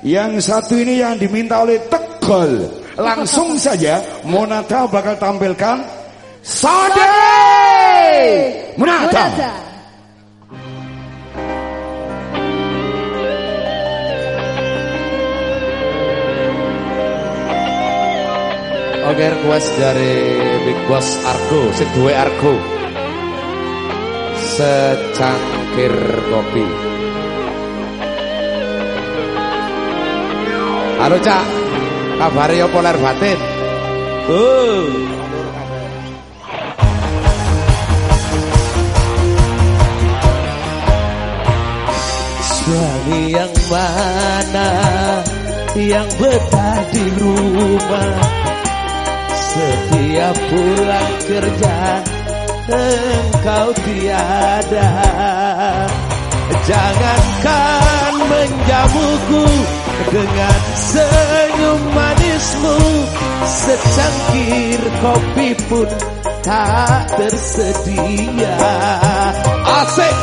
Yang satu ini yang diminta oleh Tegol. Langsung saja Monata bakal tampilkan Sade Monata. Monata. Oke request dari Big Boss Argo, si duwe Argo. Secangkir kopi. Halo Cak, kabar ya polar batin? Uh. Suami yang mana yang betah di rumah setiap pulang kerja engkau tiada Jangankan menjamuku dengan senyum manismu Secangkir kopi pun tak tersedia. Asik!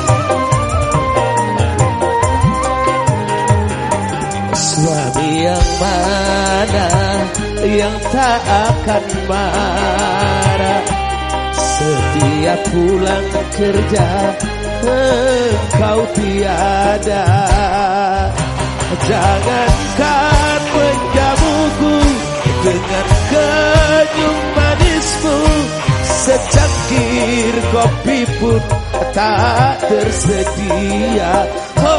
Suami yang mana yang tak akan marah? Setiap pulang kerja engkau tiada Jangankan menjamuku dengan kenyum manismu Secangkir kopi pun tak tersedia. Oh,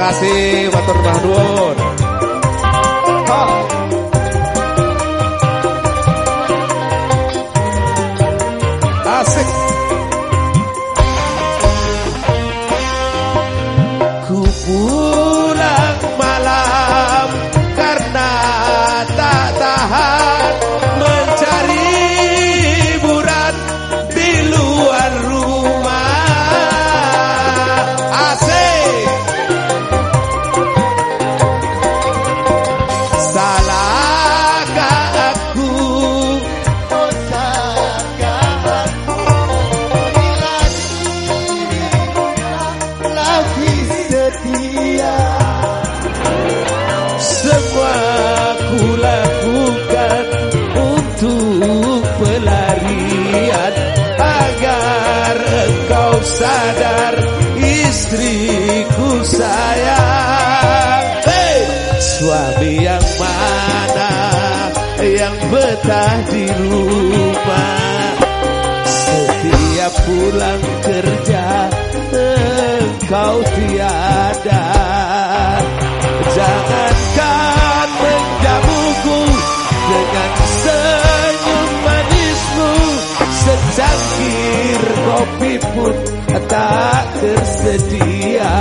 kasih matur nuwun. Pulang kerja engkau tiada. Jangankan menjamuku dengan senyum manismu Secangkir kopi pun tak tersedia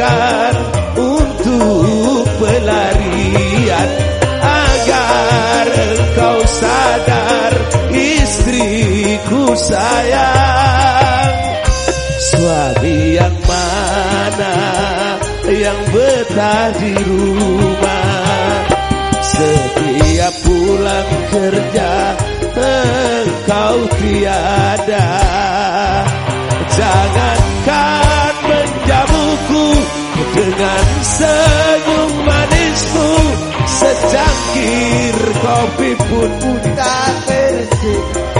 bakar untuk pelarian agar kau sadar istriku sayang. Suami yang mana yang betah di rumah? Setiap pulang kerja engkau tiada Tirta pipun putate resik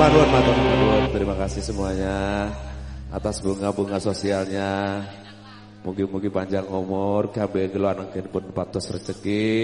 Manuan, Manuan, Manuan. Terima kasih semuanya atas bunga-bunga sosialnya. Mungkin-mungkin panjang umur, kabeh keluar pun patut rezeki.